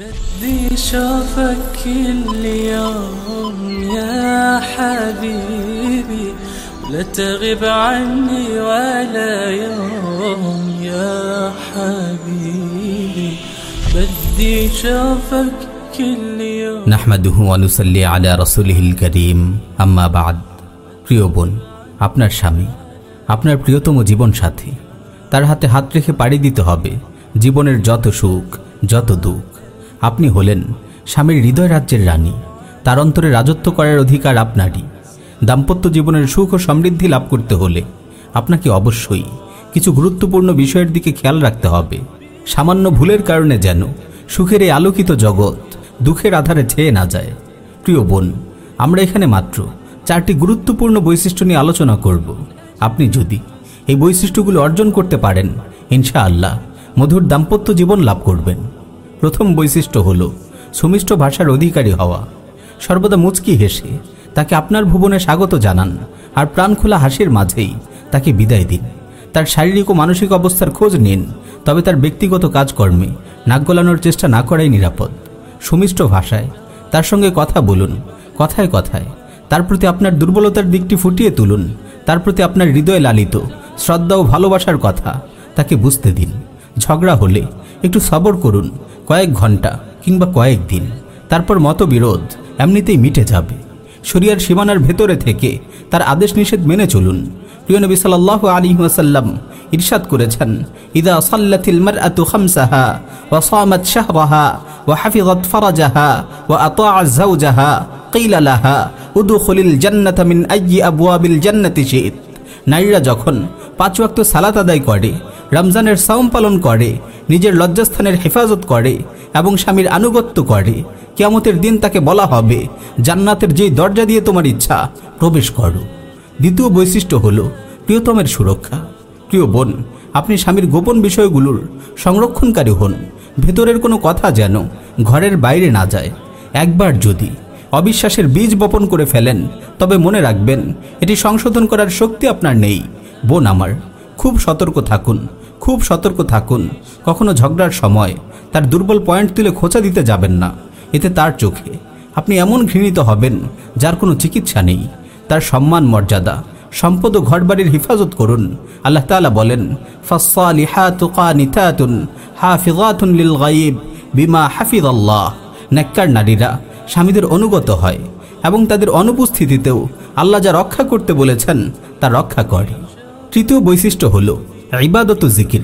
بدي شوفك اليوم يا حبيبي لا تغيب عني ولا يوم يا حبيبي بدي شوفك كل يوم নাহমাদুহু আনুসাল্লি আলা রসুলহিল করিম আম্মা বাদ প্রিয় বোন আপনার স্বামী আপনার প্রিয়তম জীবন সাথী তার হাতে হাত রেখে পাড়ি দিতে হবে জীবনের যত সুখ যত দুঃখ আপনি হলেন স্বামীর হৃদয় রাজ্যের রানী। তার অন্তরে রাজত্ব করার অধিকার আপনারই। দাম্পত্য জীবনের সুখ ও সমৃদ্ধি লাভ করতে হলে আপনাকে অবশ্যই কিছু গুরুত্বপূর্ণ বিষয়ের দিকে খেয়াল রাখতে হবে। সামান্য ভুলের কারণে যেন সুখের এই আলোকিত জগৎ দুঃখের আধারে ছেয়ে না যায়। প্রিয় বোন, আমরা এখানে মাত্র চারটি গুরুত্বপূর্ণ বৈশিষ্ট্য নিয়ে আলোচনা করব। আপনি যদি এই বৈশিষ্ট্যগুলো অর্জন করতে পারেন, ইনশাআল্লাহ মধুর দাম্পত্য জীবন লাভ করবেন। প্রথম বৈশিষ্ট্য হল, সুমিষ্ট ভাষার অধিকারী হওয়া। সর্বদা মুচকি হেসে, তাকে আপনার ভুবনে স্বাগত জানান আর প্রাণখোলা হাসির মাঝেই তাকে বিদায় দিন। তার শারীরিক ও মানসিক অবস্থার খোঁজ নিন, তবে তার ব্যক্তিগত কাজকর্মে নাক গলানোর চেষ্টা না করাই নিরাপদ। সুমিষ্ট ভাষায় তার সঙ্গে কথা বলুন, কথায় কথায়। তার প্রতি আপনার দুর্বলতার দিকটি ফুটিয়ে তুলুন, তার প্রতি আপনার হৃদয় লালিত, শ্রদ্ধা ও ভালোবাসার কথা তাকে বুঝতে দিন। ঝগড়া হলে একটু সবর করুন কয়েক ঘণ্টা কিংবা কয়েক দিন। তারপর মতবিরোধ এমনিতেই মিটে যাবে। শরিয়ার সীমানার ভেতরে থেকে তার আদেশ নিষেধ মেনে চলুন। প্রিয় নবী সাল্লাল্লাহু আলাইহি ওয়াসাল্লাম ইরশাদ করেছেন, ইদা সাল্লাতিল মারআতু খামসাহা ওয়া সামাত শাহরাহা ওয়া হাফিজাত ফারাজাহা ওয়া আতাআত যাওজাহা কিলা লাহা, উদখুলিল জান্নাতা মিন আইয়ি আবওয়াবিল জান্নাতি, শিত। নারীরা যখন পাঁচ ওয়াক্ত সালাত আদায় করে রমজানের সাওম পালন করে, নিজের লজ্জাস্থানের হেফাজত করে এবং স্বামীর আনুগত্য করে। কিয়ামতের দিন তাকে বলা হবে, জান্নাতের যেই দরজা দিয়ে তোমার ইচ্ছা, প্রবেশ করো। দ্বিতীয় বৈশিষ্ট্য হল প্রিয়তমের সুরক্ষা। প্রিয় বোন, আপনি স্বামীর গোপন বিষয়গুলোর সংরক্ষণকারী হন। ভেতরের কোনো কথা যেন ঘরের বাইরে না যায়। একবার যদি অবিশ্বাসের বীজ বপন করে ফেলেন, তবে মনে রাখবেন, এটি সংশোধন করার শক্তি আপনার নেই। বোন আমার, খুব সতর্ক থাকুন। খুব সতর্ক থাকুন। কখনো ঝগড়ার সময় তার দুর্বল পয়েন্ট তুলে খোঁচা দিতে যাবেন না। এতে তার চোখে আপনি এমন ঘৃণিত হবেন যার কোনো চিকিৎসা নেই। তার সম্মান, মর্যাদা, সম্পদ ও ঘরবাড়ির হেফাজত করুন। আল্লাহ তালা বলেন হাফিজাল্লাহ নেককার নারীরা স্বামীদের অনুগত হয় এবং তাদের অনুপস্থিতিতেও আল্লাহ যা রক্ষা করতে বলেছেন তা রক্ষা করে। তৃতীয় বৈশিষ্ট্য হল ইবাদত জিকির।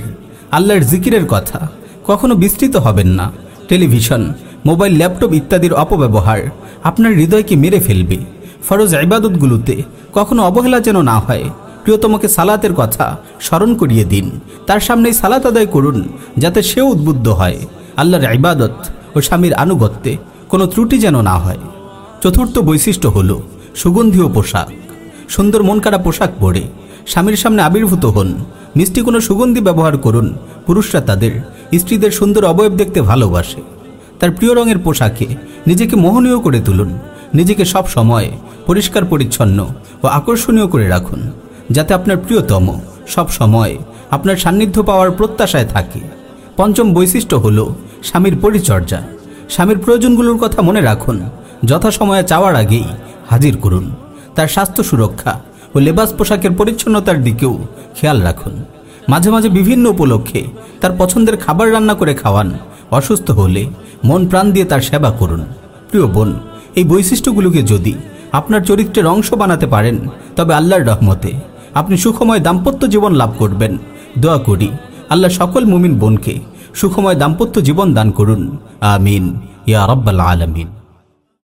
আল্লাহর জিকিরের কথা। কখনো বিস্তৃত হবেন না। টেলিভিশন, মোবাইল, ল্যাপটপ ইত্যাদির অপব্যবহার আপনার হৃদয়কে মেরে ফেলবে। ফরজ ইবাদতগুলোতে কখনো অবহেলা যেন না হয়। প্রিয়তমকে সালাতের কথা স্মরণ করিয়ে দিন। তার সামনেই সালাত আদায় করুন, যাতে সেও উদ্বুদ্ধ হয়। আল্লাহর ইবাদত ও স্বামীর আনুগত্যে কোনো ত্রুটি যেন না হয়। চতুর্থ বৈশিষ্ট্য হল সুগন্ধীয় পোশাক। সুন্দর মন কাড়া পোশাক পরে স্বামীর সামনে আবির্ভূত হন। মিষ্টি কোনো সুগন্ধি ব্যবহার করুন, পুরুষরা তাদের, স্ত্রীদের সুন্দর অবয়ব দেখতে ভালোবাসে। তার প্রিয় রঙের পোশাকে নিজেকে মোহনীয় করে তুলুন, নিজেকে সব সময় পরিষ্কার পরিচ্ছন্ন ও আকর্ষণীয় করে রাখুন, যাতে আপনার প্রিয়তম সব সময় আপনার সান্নিধ্য পাওয়ার প্রত্যাশায় থাকে। পঞ্চম বৈশিষ্ট্য হল স্বামীর পরিচর্যা। স্বামীর প্রয়োজনগুলোর কথা মনে রাখুন, যথাসময়ে চাওয়ার আগেই হাজির করুন। তার স্বাস্থ্য সুরক্ষা ও লেবাস পোশাকের পরিচ্ছন্নতার দিকেও খেয়াল রাখুন। মাঝে মাঝে বিভিন্ন উপলক্ষে তার পছন্দের খাবার রান্না করে খাওয়ান, অসুস্থ হলে মন প্রাণ দিয়ে তার সেবা করুন। প্রিয় বোন, এই বৈশিষ্ট্যগুলোকে যদি আপনার চরিত্রের অংশ বানাতে পারেন, তবে আল্লাহর রহমতে আপনি সুখময় দাম্পত্য জীবন লাভ করবেন। দোয়া করি আল্লাহ সকল মুমিন বোনকে সুখময় দাম্পত্য জীবন দান করুন। আমিন। ইয়া রব্বাল আলামিন।